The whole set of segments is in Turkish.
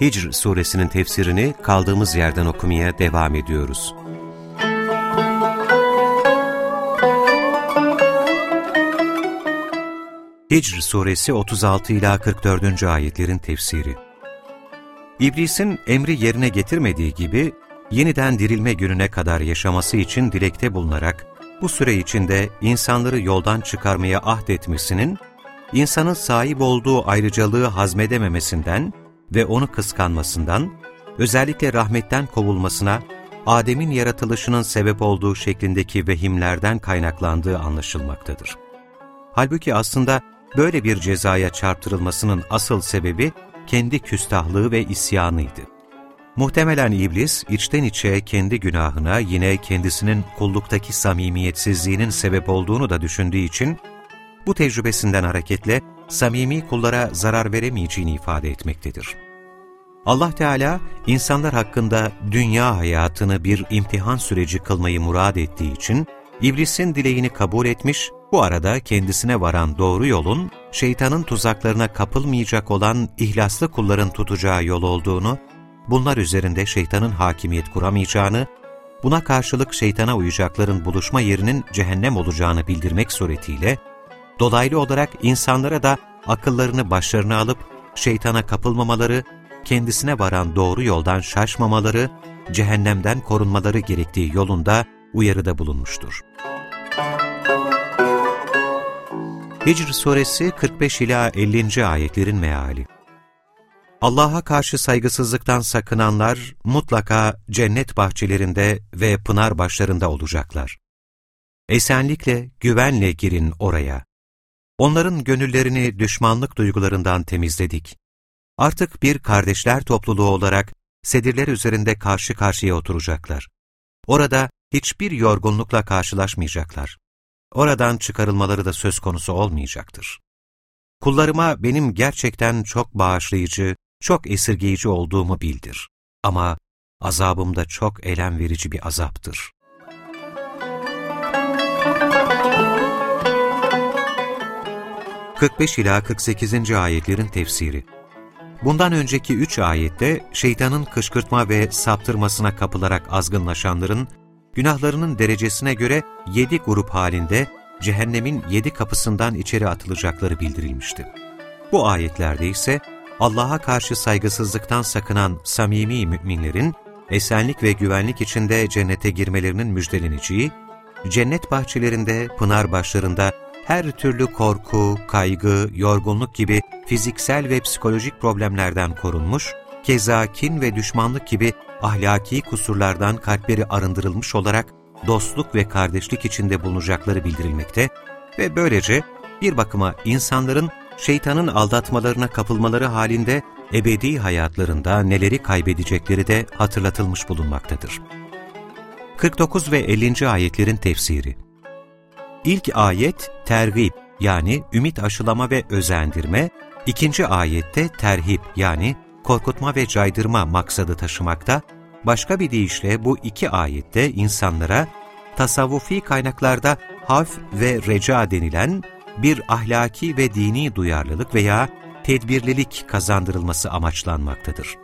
Hicr suresinin tefsirini kaldığımız yerden okumaya devam ediyoruz. Hicr suresi 36 ila 44. ayetlerin tefsiri. İblisin emri yerine getirmediği gibi yeniden dirilme gününe kadar yaşaması için dilekte bulunarak bu süre içinde insanları yoldan çıkarmaya ahdetmesinin, insanın sahip olduğu ayrıcalığı hazmedememesinden ve onu kıskanmasından, özellikle rahmetten kovulmasına, Adem'in yaratılışının sebep olduğu şeklindeki vehimlerden kaynaklandığı anlaşılmaktadır. Halbuki aslında böyle bir cezaya çarptırılmasının asıl sebebi kendi küstahlığı ve isyanıydı. Muhtemelen iblis içten içe kendi günahına yine kendisinin kulluktaki samimiyetsizliğinin sebep olduğunu da düşündüğü için bu tecrübesinden hareketle samimi kullara zarar veremeyeceğini ifade etmektedir. Allah Teala insanlar hakkında dünya hayatını bir imtihan süreci kılmayı murad ettiği için iblisin dileğini kabul etmiş, bu arada kendisine varan doğru yolun şeytanın tuzaklarına kapılmayacak olan ihlaslı kulların tutacağı yol olduğunu bunlar üzerinde şeytanın hakimiyet kuramayacağını, buna karşılık şeytana uyacakların buluşma yerinin cehennem olacağını bildirmek suretiyle, dolaylı olarak insanlara da akıllarını başlarına alıp şeytana kapılmamaları, kendisine varan doğru yoldan şaşmamaları, cehennemden korunmaları gerektiği yolunda uyarıda bulunmuştur. Hicr Suresi 45 ila 50. ayetlerin meali Allah'a karşı saygısızlıktan sakınanlar mutlaka cennet bahçelerinde ve pınar başlarında olacaklar. Esenlikle, güvenle girin oraya. Onların gönüllerini düşmanlık duygularından temizledik. Artık bir kardeşler topluluğu olarak sedirler üzerinde karşı karşıya oturacaklar. Orada hiçbir yorgunlukla karşılaşmayacaklar. Oradan çıkarılmaları da söz konusu olmayacaktır. Kullarıma benim gerçekten çok bağışlayıcı, çok esirgeyici olduğumu bildir. Ama azabım da çok elem verici bir azaptır. ...45 ila 48. ayetlerin tefsiri Bundan önceki üç ayette şeytanın kışkırtma ve saptırmasına kapılarak azgınlaşanların, günahlarının derecesine göre yedi grup halinde cehennemin yedi kapısından içeri atılacakları bildirilmişti. Bu ayetlerde ise Allah'a karşı saygısızlıktan sakınan samimi müminlerin, esenlik ve güvenlik içinde cennete girmelerinin müjdeleneceği, cennet bahçelerinde, pınar başlarında her türlü korku, kaygı, yorgunluk gibi fiziksel ve psikolojik problemlerden korunmuş, keza kin ve düşmanlık gibi ahlaki kusurlardan kalpleri arındırılmış olarak dostluk ve kardeşlik içinde bulunacakları bildirilmekte ve böylece bir bakıma insanların şeytanın aldatmalarına kapılmaları halinde ebedi hayatlarında neleri kaybedecekleri de hatırlatılmış bulunmaktadır. 49 ve 50. ayetlerin tefsiri İlk ayet tergib yani ümit aşılama ve özendirme, ikinci ayette terhip yani korkutma ve caydırma maksadı taşımakta, başka bir deyişle bu iki ayette insanlara tasavvufi kaynaklarda haf ve reca denilen bir ahlaki ve dini duyarlılık veya tedbirlilik kazandırılması amaçlanmaktadır.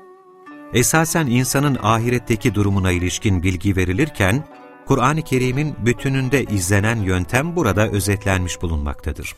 Esasen insanın ahiretteki durumuna ilişkin bilgi verilirken, Kur'an-ı Kerim'in bütününde izlenen yöntem burada özetlenmiş bulunmaktadır.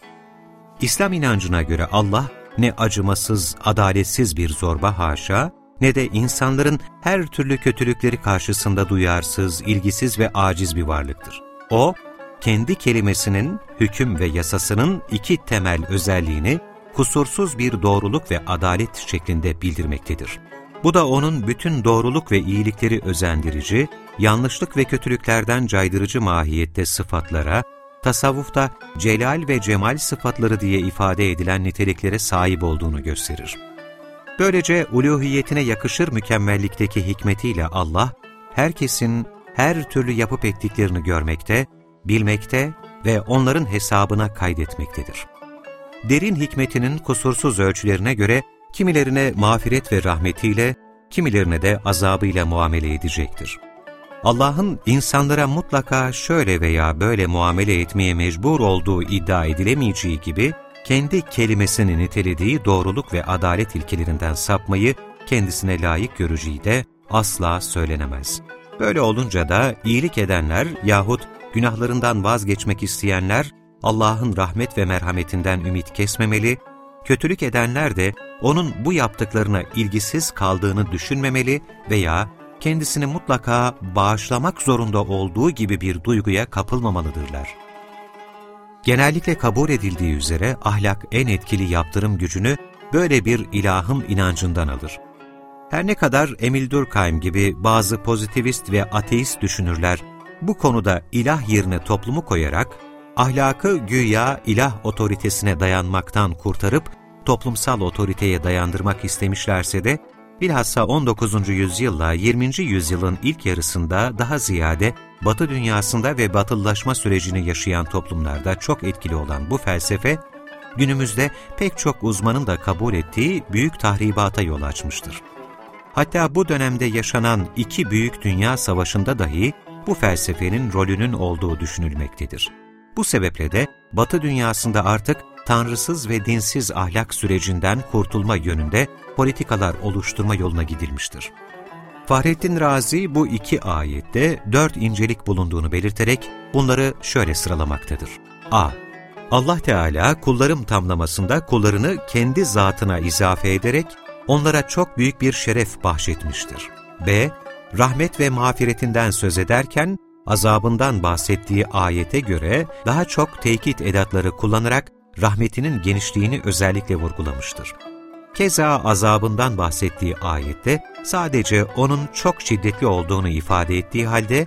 İslam inancına göre Allah, ne acımasız, adaletsiz bir zorba haşa, ne de insanların her türlü kötülükleri karşısında duyarsız, ilgisiz ve aciz bir varlıktır. O, kendi kelimesinin, hüküm ve yasasının iki temel özelliğini kusursuz bir doğruluk ve adalet şeklinde bildirmektedir. Bu da onun bütün doğruluk ve iyilikleri özendirici, yanlışlık ve kötülüklerden caydırıcı mahiyette sıfatlara, tasavvufta celal ve cemal sıfatları diye ifade edilen niteliklere sahip olduğunu gösterir. Böylece uluhiyetine yakışır mükemmellikteki hikmetiyle Allah, herkesin her türlü yapıp ettiklerini görmekte, bilmekte ve onların hesabına kaydetmektedir. Derin hikmetinin kusursuz ölçülerine göre kimilerine mağfiret ve rahmetiyle, kimilerine de azabıyla muamele edecektir. Allah'ın insanlara mutlaka şöyle veya böyle muamele etmeye mecbur olduğu iddia edilemeyeceği gibi, kendi kelimesini nitelediği doğruluk ve adalet ilkelerinden sapmayı kendisine layık göreceği de asla söylenemez. Böyle olunca da iyilik edenler yahut günahlarından vazgeçmek isteyenler Allah'ın rahmet ve merhametinden ümit kesmemeli, kötülük edenler de onun bu yaptıklarına ilgisiz kaldığını düşünmemeli veya kendisini mutlaka bağışlamak zorunda olduğu gibi bir duyguya kapılmamalıdırlar. Genellikle kabul edildiği üzere ahlak en etkili yaptırım gücünü böyle bir ilahım inancından alır. Her ne kadar Emil Durkheim gibi bazı pozitivist ve ateist düşünürler bu konuda ilah yerine toplumu koyarak, ahlakı güya ilah otoritesine dayanmaktan kurtarıp toplumsal otoriteye dayandırmak istemişlerse de, bilhassa 19. yüzyılla 20. yüzyılın ilk yarısında daha ziyade Batı dünyasında ve batılılaşma sürecini yaşayan toplumlarda çok etkili olan bu felsefe, günümüzde pek çok uzmanın da kabul ettiği büyük tahribata yol açmıştır. Hatta bu dönemde yaşanan iki büyük dünya savaşında dahi bu felsefenin rolünün olduğu düşünülmektedir. Bu sebeple de Batı dünyasında artık tanrısız ve dinsiz ahlak sürecinden kurtulma yönünde politikalar oluşturma yoluna gidilmiştir. Fahrettin Razi bu iki ayette dört incelik bulunduğunu belirterek bunları şöyle sıralamaktadır. A. Allah Teala kullarım tamlamasında kullarını kendi zatına izafe ederek onlara çok büyük bir şeref bahşetmiştir. B. Rahmet ve mağfiretinden söz ederken azabından bahsettiği ayete göre daha çok tekit edatları kullanarak rahmetinin genişliğini özellikle vurgulamıştır. Keza azabından bahsettiği ayette sadece onun çok şiddetli olduğunu ifade ettiği halde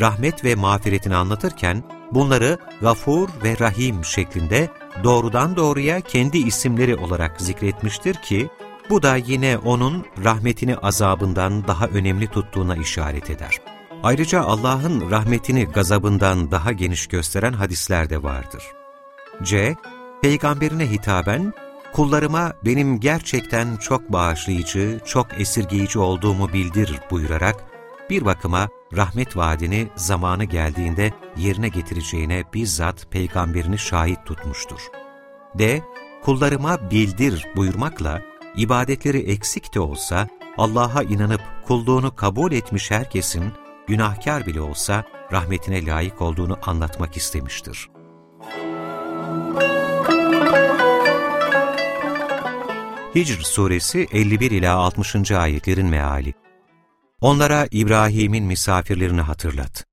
rahmet ve mağfiretini anlatırken bunları gafur ve rahim şeklinde doğrudan doğruya kendi isimleri olarak zikretmiştir ki bu da yine onun rahmetini azabından daha önemli tuttuğuna işaret eder. Ayrıca Allah'ın rahmetini gazabından daha geniş gösteren hadisler de vardır. C. Peygamberine hitaben, kullarıma benim gerçekten çok bağışlayıcı, çok esirgeyici olduğumu bildir buyurarak, bir bakıma rahmet vaadini zamanı geldiğinde yerine getireceğine bizzat peygamberini şahit tutmuştur. D. Kullarıma bildir buyurmakla, ibadetleri eksik de olsa, Allah'a inanıp kulluğunu kabul etmiş herkesin, günahkar bile olsa rahmetine layık olduğunu anlatmak istemiştir. Hicr suresi 51 ila 60. ayetlerin meali. Onlara İbrahim'in misafirlerini hatırlat.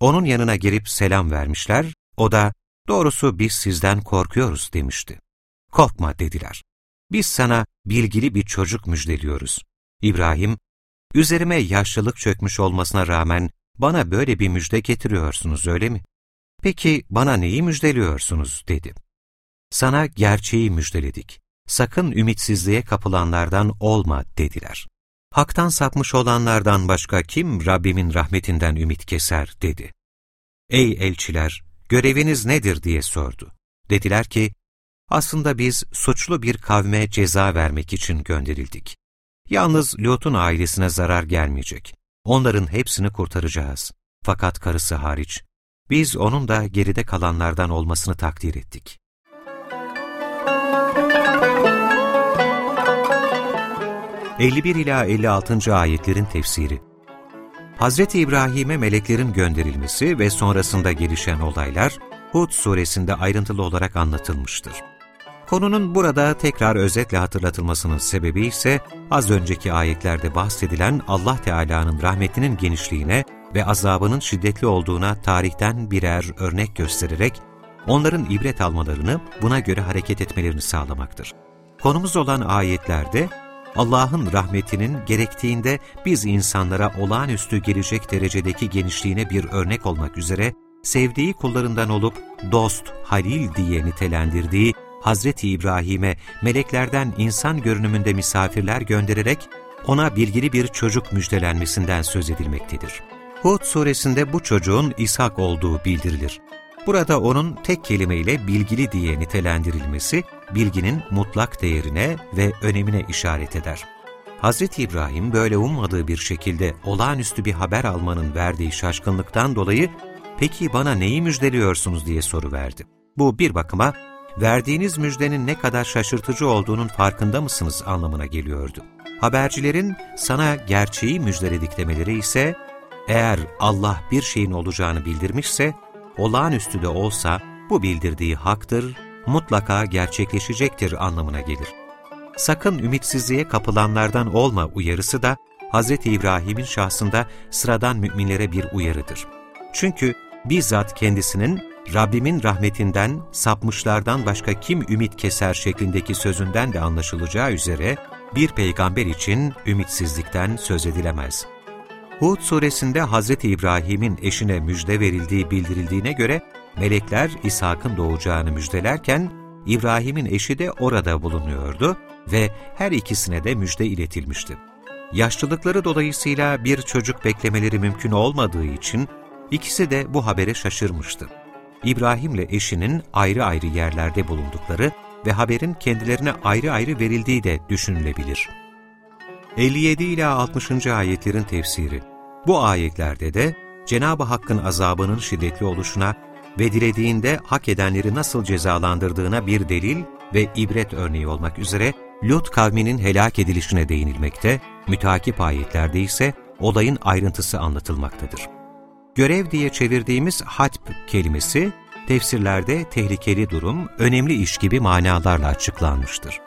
Onun yanına gelip selam vermişler, o da doğrusu biz sizden korkuyoruz demişti. Korkma dediler. Biz sana bilgili bir çocuk müjdeliyoruz. İbrahim, üzerime yaşlılık çökmüş olmasına rağmen bana böyle bir müjde getiriyorsunuz öyle mi? Peki bana neyi müjdeliyorsunuz dedi. Sana gerçeği müjdeledik sakın ümitsizliğe kapılanlardan olma dediler. Hak'tan sapmış olanlardan başka kim Rabbimin rahmetinden ümit keser dedi. Ey elçiler, göreviniz nedir diye sordu. Dediler ki, aslında biz suçlu bir kavme ceza vermek için gönderildik. Yalnız Lut'un ailesine zarar gelmeyecek. Onların hepsini kurtaracağız. Fakat karısı hariç. Biz onun da geride kalanlardan olmasını takdir ettik. 51 ila 56. ayetlerin tefsiri. Hazreti İbrahim'e meleklerin gönderilmesi ve sonrasında gelişen olaylar Hud suresinde ayrıntılı olarak anlatılmıştır. Konunun burada tekrar özetle hatırlatılmasının sebebi ise az önceki ayetlerde bahsedilen Allah Teala'nın rahmetinin genişliğine ve azabının şiddetli olduğuna tarihten birer örnek göstererek onların ibret almalarını buna göre hareket etmelerini sağlamaktır. Konumuz olan ayetlerde Allah'ın rahmetinin gerektiğinde biz insanlara olağanüstü gelecek derecedeki genişliğine bir örnek olmak üzere sevdiği kullarından olup dost, halil diye nitelendirdiği Hazreti İbrahim'e meleklerden insan görünümünde misafirler göndererek ona bilgili bir çocuk müjdelenmesinden söz edilmektedir. Hud suresinde bu çocuğun İshak olduğu bildirilir. Burada onun tek kelimeyle bilgili diye nitelendirilmesi, bilginin mutlak değerine ve önemine işaret eder. Hz. İbrahim böyle ummadığı bir şekilde olağanüstü bir haber almanın verdiği şaşkınlıktan dolayı peki bana neyi müjdeliyorsunuz diye soru verdi. Bu bir bakıma verdiğiniz müjdenin ne kadar şaşırtıcı olduğunun farkında mısınız anlamına geliyordu. Habercilerin sana gerçeği müjdeledik demeleri ise eğer Allah bir şeyin olacağını bildirmişse olağanüstü de olsa bu bildirdiği haktır, mutlaka gerçekleşecektir anlamına gelir. Sakın ümitsizliğe kapılanlardan olma uyarısı da Hz. İbrahim'in şahsında sıradan müminlere bir uyarıdır. Çünkü bizzat kendisinin Rabbimin rahmetinden, sapmışlardan başka kim ümit keser şeklindeki sözünden de anlaşılacağı üzere bir peygamber için ümitsizlikten söz edilemez. Hud suresinde Hz. İbrahim'in eşine müjde verildiği bildirildiğine göre, melekler İshak'ın doğacağını müjdelerken, İbrahim'in eşi de orada bulunuyordu ve her ikisine de müjde iletilmişti. Yaşlılıkları dolayısıyla bir çocuk beklemeleri mümkün olmadığı için ikisi de bu habere şaşırmıştı. İbrahim ile eşinin ayrı ayrı yerlerde bulundukları ve haberin kendilerine ayrı ayrı verildiği de düşünülebilir. 57 ila 60. ayetlerin tefsiri. Bu ayetlerde de Cenab-ı Hakk'ın azabının şiddetli oluşuna ve dilediğinde hak edenleri nasıl cezalandırdığına bir delil ve ibret örneği olmak üzere Lut kavminin helak edilişine değinilmekte, mütakip ayetlerde ise olayın ayrıntısı anlatılmaktadır. Görev diye çevirdiğimiz hatb kelimesi, tefsirlerde tehlikeli durum, önemli iş gibi manalarla açıklanmıştır.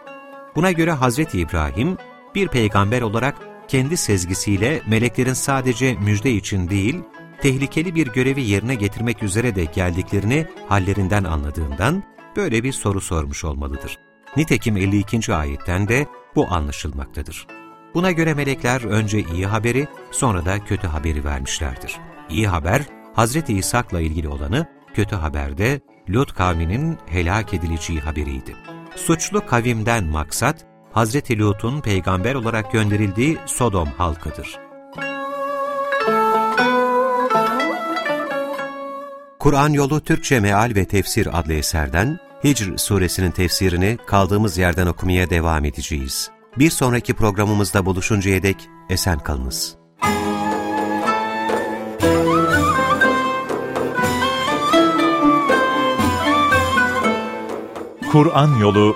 Buna göre Hz. İbrahim, bir peygamber olarak kendi sezgisiyle meleklerin sadece müjde için değil, tehlikeli bir görevi yerine getirmek üzere de geldiklerini hallerinden anladığından böyle bir soru sormuş olmalıdır. Nitekim 52. ayetten de bu anlaşılmaktadır. Buna göre melekler önce iyi haberi, sonra da kötü haberi vermişlerdir. İyi haber, Hz. İshak'la ilgili olanı, kötü haberde Lut kavminin helak edileceği haberiydi. Suçlu kavimden maksat, Hz. Lut'un peygamber olarak gönderildiği Sodom halkıdır. Kur'an Yolu Türkçe Meal ve Tefsir adlı eserden Hicr suresinin tefsirini kaldığımız yerden okumaya devam edeceğiz. Bir sonraki programımızda buluşuncaya dek esen kalınız. Kur'an Yolu